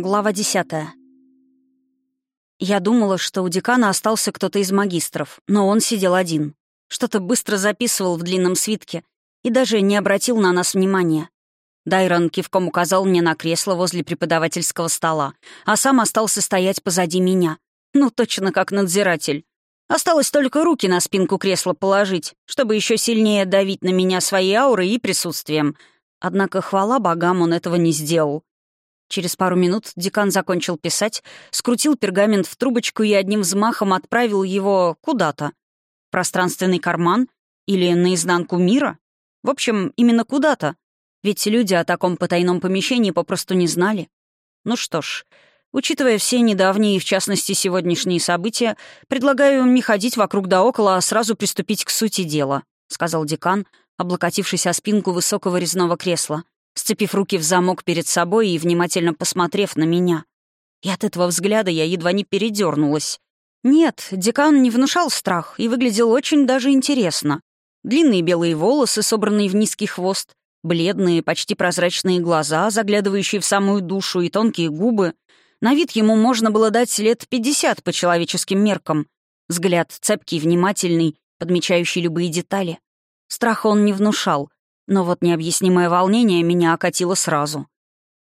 Глава десятая. Я думала, что у декана остался кто-то из магистров, но он сидел один. Что-то быстро записывал в длинном свитке и даже не обратил на нас внимания. Дайрон кивком указал мне на кресло возле преподавательского стола, а сам остался стоять позади меня. Ну, точно как надзиратель. Осталось только руки на спинку кресла положить, чтобы еще сильнее давить на меня своей аурой и присутствием. Однако, хвала богам, он этого не сделал. Через пару минут декан закончил писать, скрутил пергамент в трубочку и одним взмахом отправил его куда-то. Пространственный карман? Или наизнанку мира? В общем, именно куда-то. Ведь люди о таком потайном помещении попросту не знали. Ну что ж, учитывая все недавние и, в частности, сегодняшние события, предлагаю не ходить вокруг да около, а сразу приступить к сути дела, — сказал декан, облокотившись о спинку высокого резного кресла сцепив руки в замок перед собой и внимательно посмотрев на меня. И от этого взгляда я едва не передернулась. Нет, декан не внушал страх и выглядел очень даже интересно. Длинные белые волосы, собранные в низкий хвост, бледные, почти прозрачные глаза, заглядывающие в самую душу, и тонкие губы. На вид ему можно было дать лет пятьдесят по человеческим меркам. Взгляд цепкий, внимательный, подмечающий любые детали. Страха он не внушал, но вот необъяснимое волнение меня окатило сразу.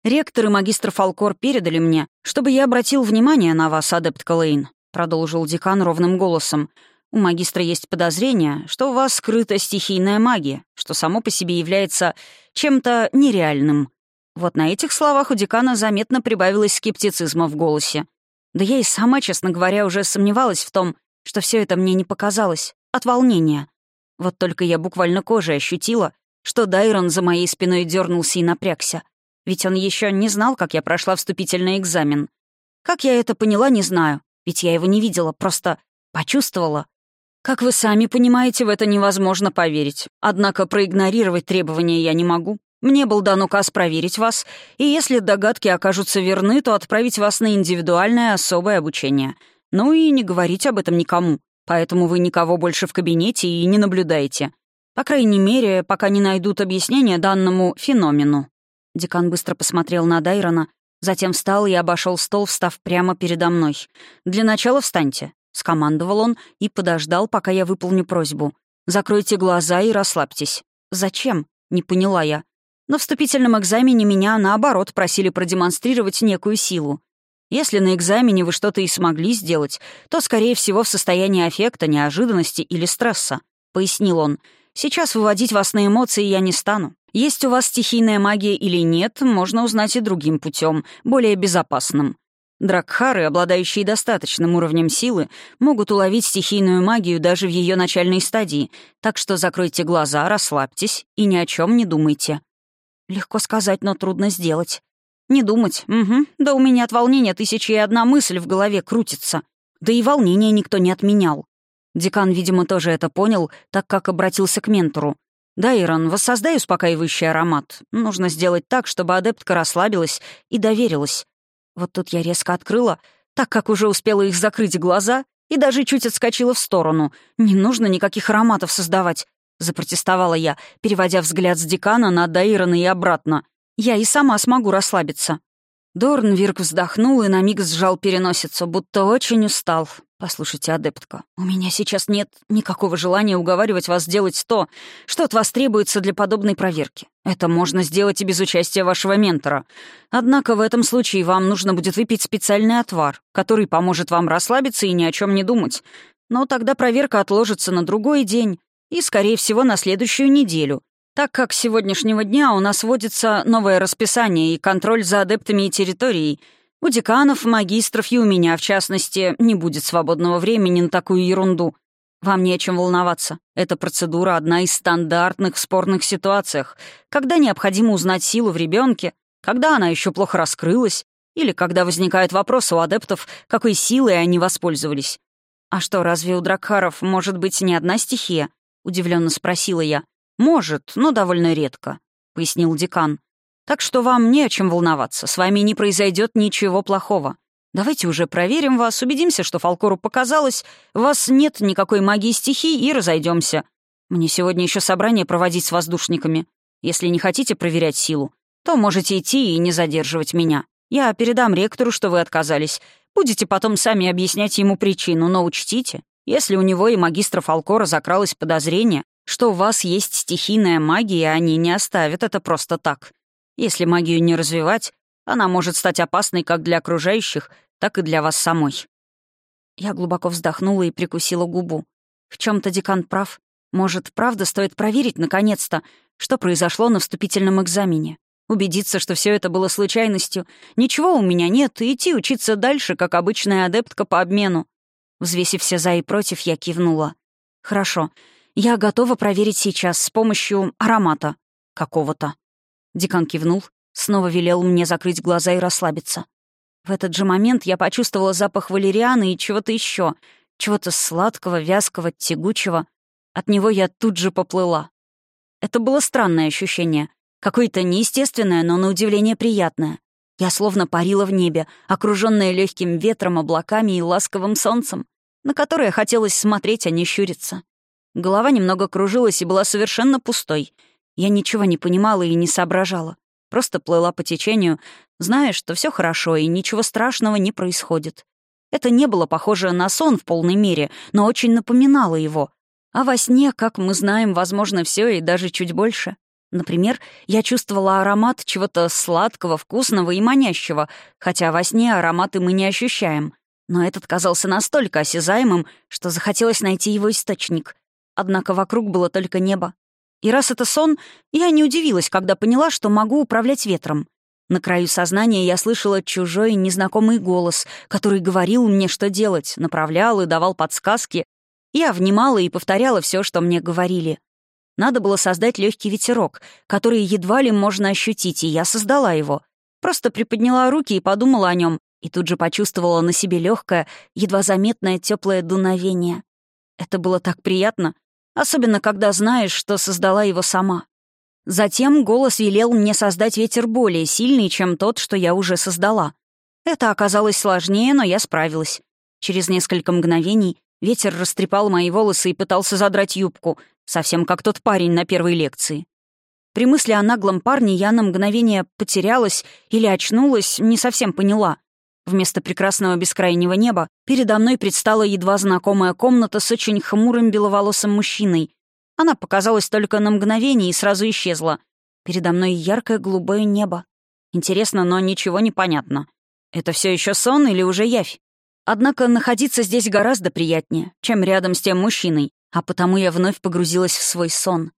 «Ректор и магистр Фалкор передали мне, чтобы я обратил внимание на вас, адепт Калейн», — продолжил декан ровным голосом. «У магистра есть подозрение, что у вас скрыта стихийная магия, что само по себе является чем-то нереальным». Вот на этих словах у декана заметно прибавилось скептицизма в голосе. Да я и сама, честно говоря, уже сомневалась в том, что все это мне не показалось. От волнения. Вот только я буквально кожей ощутила, что Дайрон за моей спиной дернулся и напрягся. Ведь он еще не знал, как я прошла вступительный экзамен. Как я это поняла, не знаю. Ведь я его не видела, просто почувствовала. Как вы сами понимаете, в это невозможно поверить. Однако проигнорировать требования я не могу. Мне был дан указ проверить вас, и если догадки окажутся верны, то отправить вас на индивидуальное особое обучение. Ну и не говорить об этом никому. Поэтому вы никого больше в кабинете и не наблюдаете. По крайней мере, пока не найдут объяснение данному феномену. Декан быстро посмотрел на Дайрона, затем встал и обошел стол, встав прямо передо мной. «Для начала встаньте», — скомандовал он и подождал, пока я выполню просьбу. «Закройте глаза и расслабьтесь». «Зачем?» — не поняла я. На вступительном экзамене меня, наоборот, просили продемонстрировать некую силу. Если на экзамене вы что-то и смогли сделать, то, скорее всего, в состоянии аффекта, неожиданности или стресса», — пояснил он. Сейчас выводить вас на эмоции я не стану. Есть у вас стихийная магия или нет, можно узнать и другим путем, более безопасным. Дракхары, обладающие достаточным уровнем силы, могут уловить стихийную магию даже в ее начальной стадии, так что закройте глаза, расслабьтесь и ни о чем не думайте. Легко сказать, но трудно сделать. Не думать, угу, да у меня от волнения тысяча и одна мысль в голове крутится. Да и волнение никто не отменял. Декан, видимо, тоже это понял, так как обратился к ментору. «Да, Иран, воссоздай успокаивающий аромат. Нужно сделать так, чтобы адептка расслабилась и доверилась». Вот тут я резко открыла, так как уже успела их закрыть глаза, и даже чуть отскочила в сторону. «Не нужно никаких ароматов создавать», — запротестовала я, переводя взгляд с декана на Дайрона и обратно. «Я и сама смогу расслабиться». Дорнвирк вздохнул и на миг сжал переносицу, будто очень устал. «Послушайте, адептка, у меня сейчас нет никакого желания уговаривать вас сделать то, что от вас требуется для подобной проверки. Это можно сделать и без участия вашего ментора. Однако в этом случае вам нужно будет выпить специальный отвар, который поможет вам расслабиться и ни о чем не думать. Но тогда проверка отложится на другой день и, скорее всего, на следующую неделю, так как с сегодняшнего дня у нас вводится новое расписание и контроль за адептами и территорией — у деканов, магистров и у меня, в частности, не будет свободного времени на такую ерунду. Вам не о чем волноваться. Эта процедура — одна из стандартных в спорных ситуациях, когда необходимо узнать силу в ребенке, когда она еще плохо раскрылась, или когда возникает вопрос у адептов, какой силой они воспользовались. «А что, разве у дракхаров может быть не одна стихия?» — удивленно спросила я. «Может, но довольно редко», — пояснил декан. Так что вам не о чем волноваться, с вами не произойдет ничего плохого. Давайте уже проверим вас, убедимся, что Фалкору показалось, у вас нет никакой магии стихий, и разойдемся. Мне сегодня еще собрание проводить с воздушниками. Если не хотите проверять силу, то можете идти и не задерживать меня. Я передам ректору, что вы отказались. Будете потом сами объяснять ему причину, но учтите, если у него и магистра Фалкора закралось подозрение, что у вас есть стихийная магия, они не оставят это просто так. Если магию не развивать, она может стать опасной как для окружающих, так и для вас самой». Я глубоко вздохнула и прикусила губу. В чем то декан прав. Может, правда стоит проверить, наконец-то, что произошло на вступительном экзамене. Убедиться, что все это было случайностью. Ничего у меня нет, и идти учиться дальше, как обычная адептка по обмену. Взвесив все за и против, я кивнула. «Хорошо. Я готова проверить сейчас с помощью аромата. Какого-то». Декан кивнул, снова велел мне закрыть глаза и расслабиться. В этот же момент я почувствовала запах валерианы и чего-то еще, чего-то сладкого, вязкого, тягучего. От него я тут же поплыла. Это было странное ощущение. Какое-то неестественное, но на удивление приятное. Я словно парила в небе, окруженная легким ветром, облаками и ласковым солнцем, на которое хотелось смотреть, а не щуриться. Голова немного кружилась и была совершенно пустой. Я ничего не понимала и не соображала. Просто плыла по течению, зная, что все хорошо и ничего страшного не происходит. Это не было похоже на сон в полной мере, но очень напоминало его. А во сне, как мы знаем, возможно, все и даже чуть больше. Например, я чувствовала аромат чего-то сладкого, вкусного и манящего, хотя во сне ароматы мы не ощущаем. Но этот казался настолько осязаемым, что захотелось найти его источник. Однако вокруг было только небо. И раз это сон, я не удивилась, когда поняла, что могу управлять ветром. На краю сознания я слышала чужой незнакомый голос, который говорил мне, что делать, направлял и давал подсказки. Я внимала и повторяла все, что мне говорили. Надо было создать легкий ветерок, который едва ли можно ощутить, и я создала его. Просто приподняла руки и подумала о нем, и тут же почувствовала на себе легкое, едва заметное теплое дуновение. Это было так приятно, особенно когда знаешь, что создала его сама. Затем голос велел мне создать ветер более сильный, чем тот, что я уже создала. Это оказалось сложнее, но я справилась. Через несколько мгновений ветер растрепал мои волосы и пытался задрать юбку, совсем как тот парень на первой лекции. При мысли о наглом парне я на мгновение потерялась или очнулась, не совсем поняла. Вместо прекрасного бескрайнего неба передо мной предстала едва знакомая комната с очень хмурым беловолосым мужчиной, она показалась только на мгновение и сразу исчезла. Передо мной яркое голубое небо. Интересно, но ничего не понятно. Это все еще сон или уже явь? Однако находиться здесь гораздо приятнее, чем рядом с тем мужчиной, а потому я вновь погрузилась в свой сон.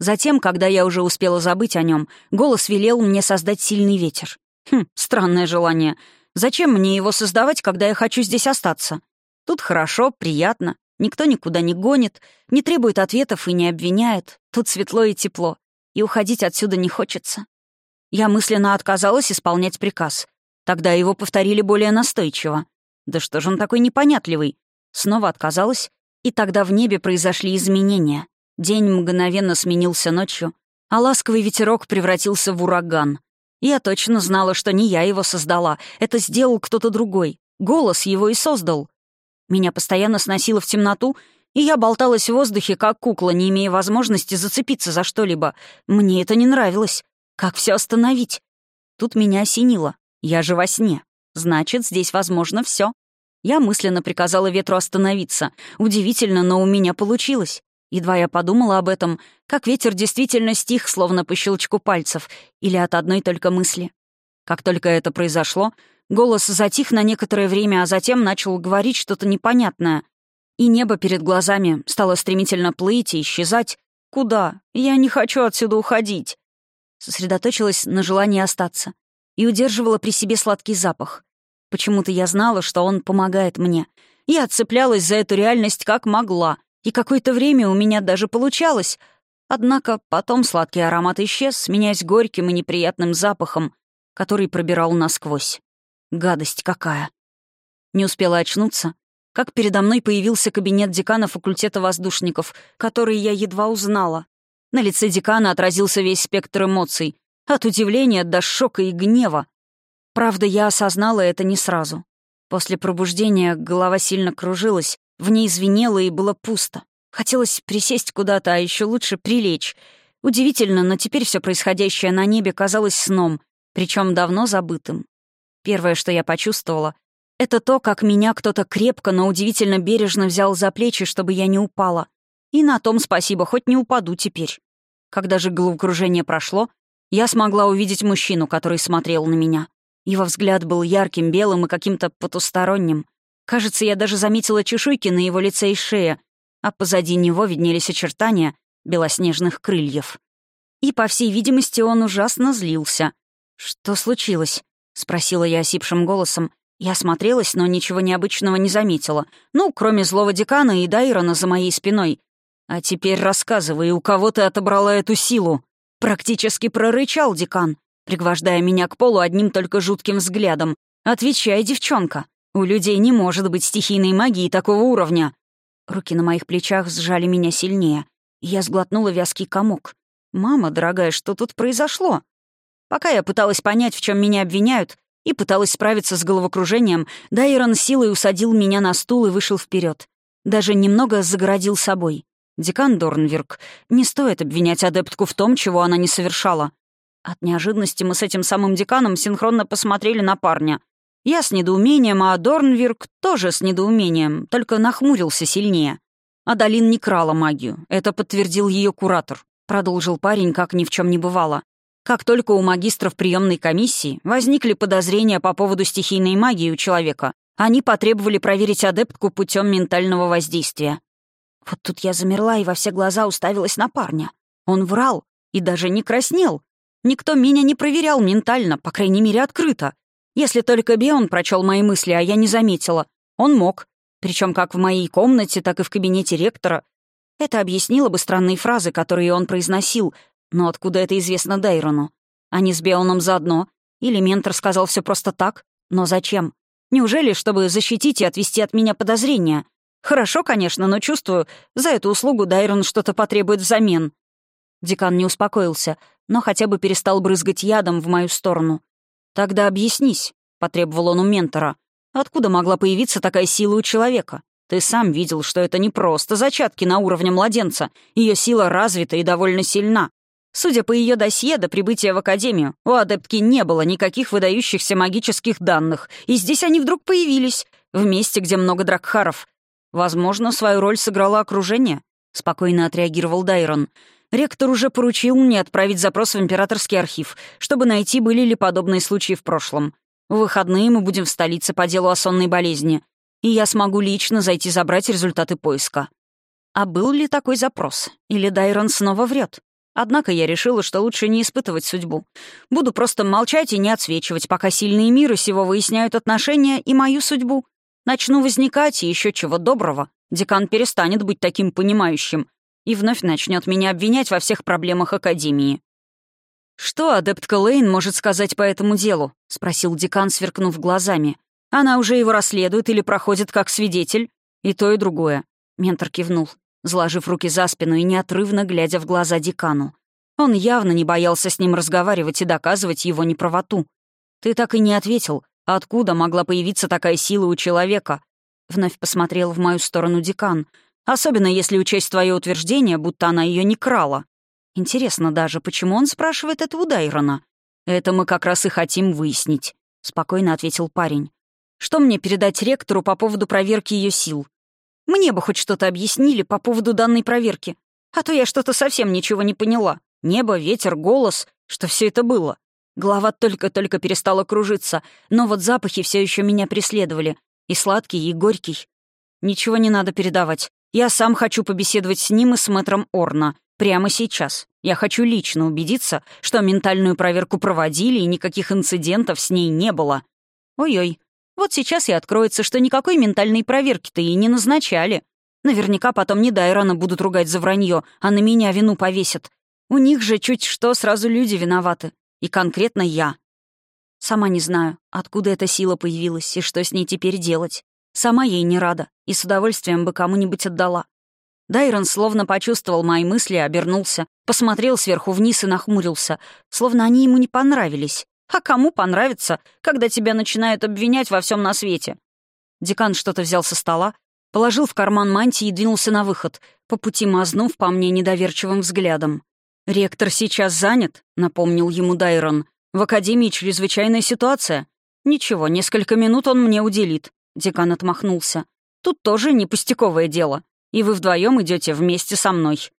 Затем, когда я уже успела забыть о нем, голос велел мне создать сильный ветер. Хм, странное желание. Зачем мне его создавать, когда я хочу здесь остаться? Тут хорошо, приятно, Никто никуда не гонит, не требует ответов и не обвиняет. Тут светло и тепло. И уходить отсюда не хочется. Я мысленно отказалась исполнять приказ. Тогда его повторили более настойчиво. Да что же он такой непонятливый? Снова отказалась, и тогда в небе произошли изменения. День мгновенно сменился ночью, а ласковый ветерок превратился в ураган. Я точно знала, что не я его создала, это сделал кто-то другой. Голос его и создал. Меня постоянно сносило в темноту, и я болталась в воздухе, как кукла, не имея возможности зацепиться за что-либо. Мне это не нравилось. Как все остановить? Тут меня осенило. Я же во сне. Значит, здесь возможно все. Я мысленно приказала ветру остановиться. Удивительно, но у меня получилось. Едва я подумала об этом, как ветер действительно стих, словно по щелчку пальцев, или от одной только мысли. Как только это произошло, Голос затих на некоторое время, а затем начал говорить что-то непонятное. И небо перед глазами стало стремительно плыть и исчезать. Куда? Я не хочу отсюда уходить. Сосредоточилась на желании остаться и удерживала при себе сладкий запах. Почему-то я знала, что он помогает мне. Я отцеплялась за эту реальность как могла, и какое-то время у меня даже получалось. Однако потом сладкий аромат исчез, сменяясь горьким и неприятным запахом, который пробирал насквозь. Гадость какая. Не успела очнуться, как передо мной появился кабинет декана факультета воздушников, который я едва узнала. На лице декана отразился весь спектр эмоций, от удивления до шока и гнева. Правда, я осознала это не сразу. После пробуждения голова сильно кружилась, в ней звенело и было пусто. Хотелось присесть куда-то, а еще лучше прилечь. Удивительно, но теперь все происходящее на небе казалось сном, причем давно забытым. Первое, что я почувствовала, это то, как меня кто-то крепко, но удивительно бережно взял за плечи, чтобы я не упала. И на том спасибо, хоть не упаду теперь. Когда же головокружение прошло, я смогла увидеть мужчину, который смотрел на меня. Его взгляд был ярким, белым и каким-то потусторонним. Кажется, я даже заметила чешуйки на его лице и шее, а позади него виднелись очертания белоснежных крыльев. И, по всей видимости, он ужасно злился. «Что случилось?» — спросила я осипшим голосом. Я осмотрелась, но ничего необычного не заметила. Ну, кроме злого декана и Дайрона за моей спиной. «А теперь рассказывай, у кого ты отобрала эту силу?» Практически прорычал декан, пригвождая меня к полу одним только жутким взглядом. «Отвечай, девчонка. У людей не может быть стихийной магии такого уровня». Руки на моих плечах сжали меня сильнее. Я сглотнула вязкий комок. «Мама, дорогая, что тут произошло?» Пока я пыталась понять, в чем меня обвиняют, и пыталась справиться с головокружением, Дайрон силой усадил меня на стул и вышел вперед. Даже немного загородил собой. «Декан Дорнвирк, не стоит обвинять адептку в том, чего она не совершала». От неожиданности мы с этим самым деканом синхронно посмотрели на парня. Я с недоумением, а Дорнвирк тоже с недоумением, только нахмурился сильнее. Адалин не крала магию, это подтвердил ее куратор. Продолжил парень, как ни в чем не бывало. Как только у магистров приемной комиссии возникли подозрения по поводу стихийной магии у человека, они потребовали проверить адептку путем ментального воздействия. Вот тут я замерла и во все глаза уставилась на парня. Он врал и даже не краснел. Никто меня не проверял ментально, по крайней мере, открыто. Если только Беон прочел мои мысли, а я не заметила. Он мог. Причем как в моей комнате, так и в кабинете ректора. Это объяснило бы странные фразы, которые он произносил, но откуда это известно Дайрону? Они с Беоном заодно? Или ментор сказал все просто так? Но зачем? Неужели, чтобы защитить и отвести от меня подозрения? Хорошо, конечно, но чувствую, за эту услугу Дайрон что-то потребует взамен. Декан не успокоился, но хотя бы перестал брызгать ядом в мою сторону. «Тогда объяснись», — потребовал он у ментора. «Откуда могла появиться такая сила у человека? Ты сам видел, что это не просто зачатки на уровне младенца. Ее сила развита и довольно сильна. Судя по ее досье до прибытия в Академию, у адептки не было никаких выдающихся магических данных, и здесь они вдруг появились, в месте, где много дракхаров. Возможно, свою роль сыграло окружение, — спокойно отреагировал Дайрон. Ректор уже поручил мне отправить запрос в императорский архив, чтобы найти, были ли подобные случаи в прошлом. В выходные мы будем в столице по делу о сонной болезни, и я смогу лично зайти забрать результаты поиска. А был ли такой запрос? Или Дайрон снова врет? Однако я решила, что лучше не испытывать судьбу. Буду просто молчать и не отсвечивать, пока сильные миры сего выясняют отношения и мою судьбу. Начну возникать, и еще чего доброго. Декан перестанет быть таким понимающим и вновь начнет меня обвинять во всех проблемах Академии. «Что адептка Лейн может сказать по этому делу?» — спросил декан, сверкнув глазами. «Она уже его расследует или проходит как свидетель?» «И то, и другое». Ментор кивнул заложив руки за спину и неотрывно глядя в глаза декану. Он явно не боялся с ним разговаривать и доказывать его неправоту. «Ты так и не ответил, откуда могла появиться такая сила у человека?» Вновь посмотрел в мою сторону декан, особенно если учесть твое утверждение, будто она ее не крала. Интересно даже, почему он спрашивает это у Дайрона? «Это мы как раз и хотим выяснить», — спокойно ответил парень. «Что мне передать ректору по поводу проверки ее сил? Мне бы хоть что-то объяснили по поводу данной проверки. А то я что-то совсем ничего не поняла. Небо, ветер, голос, что все это было. Голова только-только перестала кружиться, но вот запахи все еще меня преследовали. И сладкий, и горький. Ничего не надо передавать. Я сам хочу побеседовать с ним и с мэтром Орна. Прямо сейчас. Я хочу лично убедиться, что ментальную проверку проводили и никаких инцидентов с ней не было. Ой-ой, вот сейчас и откроется, что никакой ментальной проверки-то и не назначали. Наверняка потом не Дайрона будут ругать за вранье, а на меня вину повесят. У них же чуть что сразу люди виноваты. И конкретно я. Сама не знаю, откуда эта сила появилась и что с ней теперь делать. Сама ей не рада и с удовольствием бы кому-нибудь отдала. Дайрон словно почувствовал мои мысли, обернулся, посмотрел сверху вниз и нахмурился, словно они ему не понравились. А кому понравится, когда тебя начинают обвинять во всем на свете? Декан что-то взял со стола, положил в карман мантии и двинулся на выход, по пути мазнув по мне недоверчивым взглядом. «Ректор сейчас занят», — напомнил ему Дайрон. «В Академии чрезвычайная ситуация. «Ничего, несколько минут он мне уделит», — декан отмахнулся. «Тут тоже не пустяковое дело, и вы вдвоем идете вместе со мной».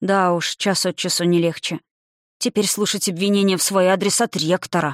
Да уж, час от часу не легче. Теперь слушать обвинения в свой адрес от ректора.